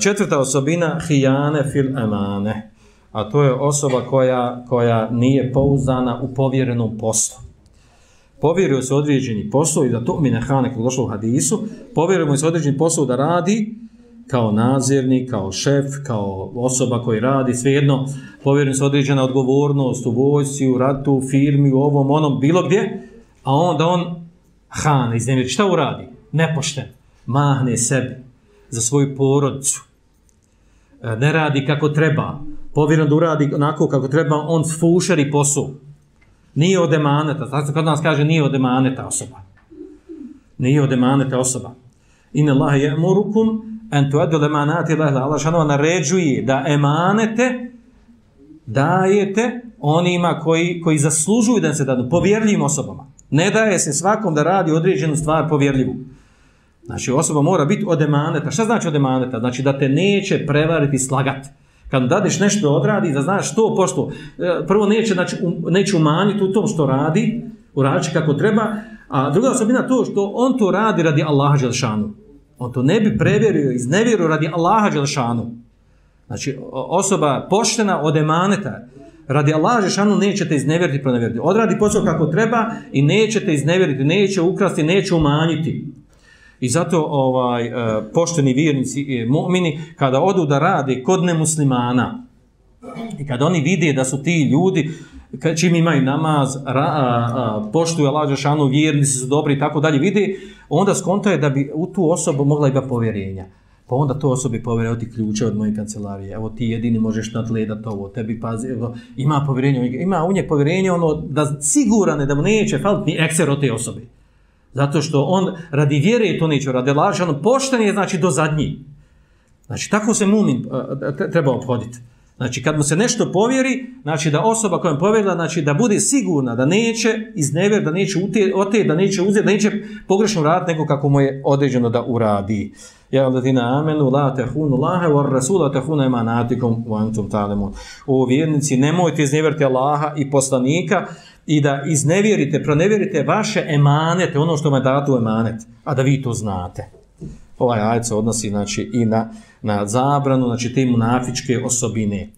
četvrta osobina hijane fil emane, a to je osoba koja, koja nije pouzdana u povjerenom poslu. Povjerio se određeni posao i da to mi nehane kako došlo u hadisu, povjerio se određeni posao da radi kao nazirnik, kao šef, kao osoba koji radi, svejedno povjerio se određena odgovornost u vojsci, u ratu, u firmi, u ovom, onom, bilo gdje, a onda on han iznemiri. Šta uradi? Nepošten. Mahne sebi za svoju porodicu. E, ne radi kako treba. Povjerujem da uradi onako kako treba, on fušeri posao. Nije od emaneta. Znači kad nas kaže nije od emaneta osoba. Nije od emaneta osoba. Inna Allah je murukum en tu edu lemanati Allah šanova naređuje da emanete dajete onima koji, koji zaslužuju da se dadu povjerljivim osobama. Ne daje se svakom da radi određenu stvar povjerljivu. Znači osoba mora biti od emaneta. Šta znači od emaneta? Znači da te neće prevariti slagati. Kad dadeš nešto odradi, da znaš što pošto, e, prvo neće, znači, neće umanjiti u tom što radi, uraditi kako treba, a druga osobina to što on to radi radi Allaha Đelšanu. On to ne bi prevjerio, iznevjerio radi Allaha Đelšanu. Znači, osoba poštena od emaneta, radi Allaha Đelšanu nećete iznevjeriti, pronevjeriti. Odradi posao kako treba i nećete iznevjeriti, neće ukrasti, neće umanjiti. I zato ovaj e, pošteni vjernici i mu'mini kada odu da rade kod nemuslimana i kada oni vide da su ti ljudi čim imaju namaz, ra, a, a, poštuju Allah Žešanu, vjernici su dobri i tako dalje, vide, onda skontaju da bi u tu osobu mogla ima povjerenja. Pa onda to osobi povjerio ti ključe od moje kancelarije, evo ti jedini možeš nadgledat ovo, tebi pazi, evo, ima povjerenje, ima u nje povjerenje ono da siguran da mu neće faliti ni ekser od te osobe. Zato što on radi vjere to neće radi laži, on pošten je znači do zadnji. Znači tako se mumin treba obhoditi. Znači kad mu se nešto povjeri, znači da osoba koja je povjerila, znači da bude sigurna da neće iznevjer, da neće ote, da neće uzeti, da neće pogrešno raditi nego kako mu je određeno da uradi. Ja da ti na amenu, la tehunu lahe, war rasula tehuna ima natikom u antum. O vjernici, nemojte iznevjeriti Allaha i poslanika, i da iznevjerite, pronevjerite vaše emanete, ono što vam je dato emanet, a da vi to znate. Ovaj ajd se odnosi znači, i na, na zabranu, znači te munafičke osobine.